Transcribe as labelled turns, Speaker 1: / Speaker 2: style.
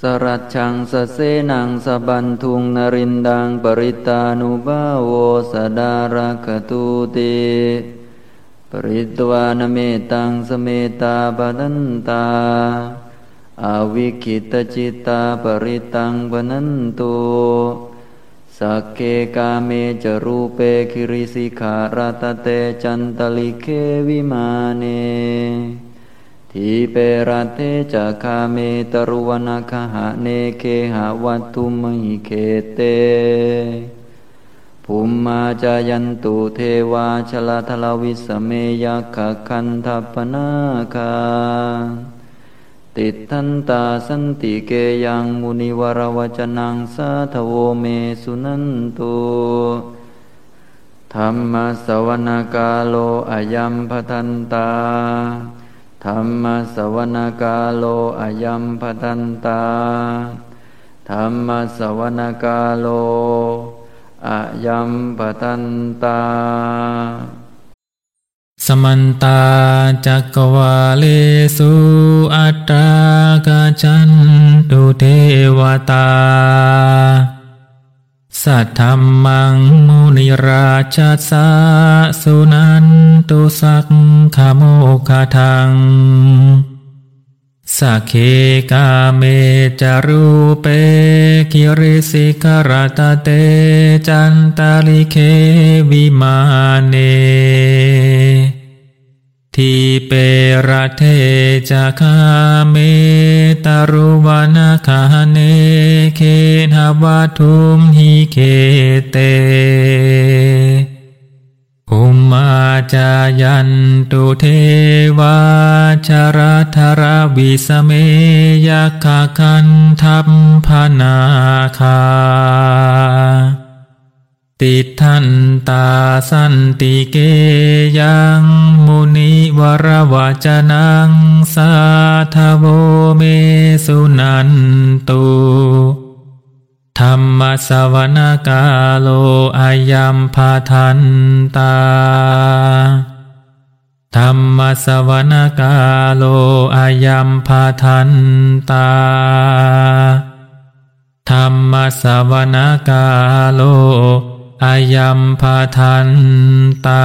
Speaker 1: สรัชชังสเสนังสพันธุงนรินทังปริตตานุภาโวสทารักขตูติ ผริตวานเมตตังสเมตตา ภทันตา อวิกขิตตจิตตาปริตตัง ภณันตุสัคเค กาเมจรูเปคิริสิขรตเฏ จันตลิกเข วิมาเน ทีเปรัเทจะคาเมตรุวนาคหะเนเคหาวัตุมหิเคเตภูมิมาจายันตุเทวาชลาทลวิสเมยักขคันทัปนาคา ติทันตาสันติเกยังมุนิวรวจนังสาทโวเมสุนันตุธรรมสวนากาโลอายัมพทันตา ธรรมสวนากาโลอายัมพทันตาธรรมสวนากาโลอายัมพทันตา
Speaker 2: สมันตาจักวาเลสุอัตตากาจันตุเทวตา สัทธัมมังมุนิราชัสสะ สุณันตุสัคคโมกขทังสัคเคกาเม จ รูเป คิริสิขรตเฏ จันตลิกเข วิมาเนทีเปรัฏเฐ จคาเมตารุวนาคาเน วัตุมหิเคเตภุมมาจายันตุเทวาชรธรวิสเมยคาคันทัพพนาคา ติทันตาสันติเกยังมุนิวรวจนังสาทโวเมสุนันตุ ธรรมสวนากาโลอายัมพาทันตา ธรรมสวนากาโลอายัมพาทันตา ธรรมสวนากาโลอายัมพาทันตา